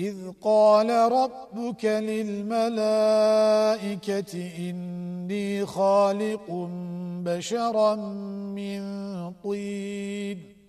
إذ قال ربك للملائكة إني خالق بشرا من طين.